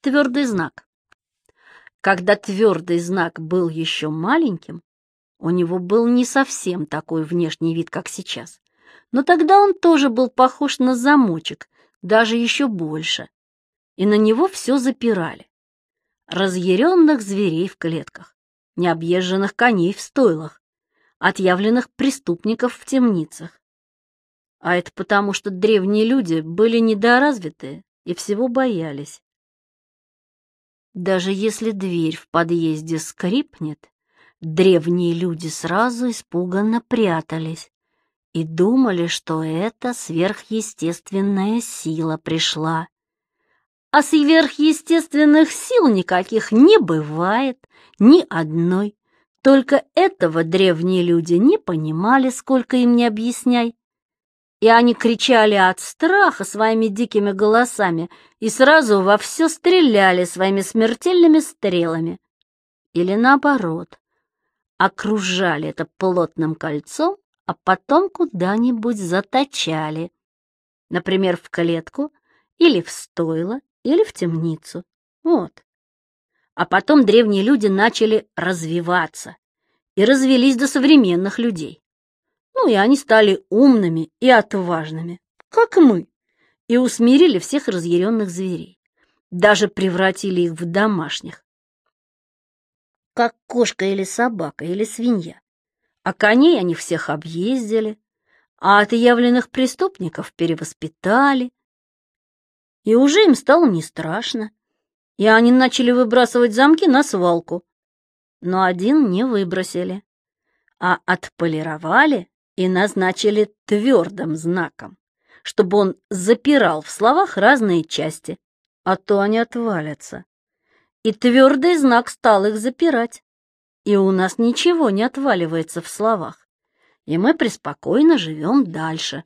твердый знак. Когда твердый знак был еще маленьким, у него был не совсем такой внешний вид, как сейчас. Но тогда он тоже был похож на замочек, даже еще больше. И на него все запирали. Разъяренных зверей в клетках, необъезженных коней в стойлах, отъявленных преступников в темницах. А это потому, что древние люди были недоразвитые и всего боялись. Даже если дверь в подъезде скрипнет, древние люди сразу испуганно прятались и думали, что это сверхъестественная сила пришла. А сверхъестественных сил никаких не бывает, ни одной. Только этого древние люди не понимали, сколько им не объясняй. И они кричали от страха своими дикими голосами и сразу во все стреляли своими смертельными стрелами. Или наоборот, окружали это плотным кольцом, а потом куда-нибудь заточали. Например, в клетку или в стойло, или в темницу. Вот. А потом древние люди начали развиваться и развелись до современных людей. Ну и они стали умными и отважными, как мы, и усмирили всех разъяренных зверей. Даже превратили их в домашних. Как кошка или собака или свинья. А коней они всех объездили, а отъявленных преступников перевоспитали. И уже им стало не страшно и они начали выбрасывать замки на свалку. Но один не выбросили, а отполировали и назначили твердым знаком, чтобы он запирал в словах разные части, а то они отвалятся. И твердый знак стал их запирать. И у нас ничего не отваливается в словах, и мы преспокойно живем дальше.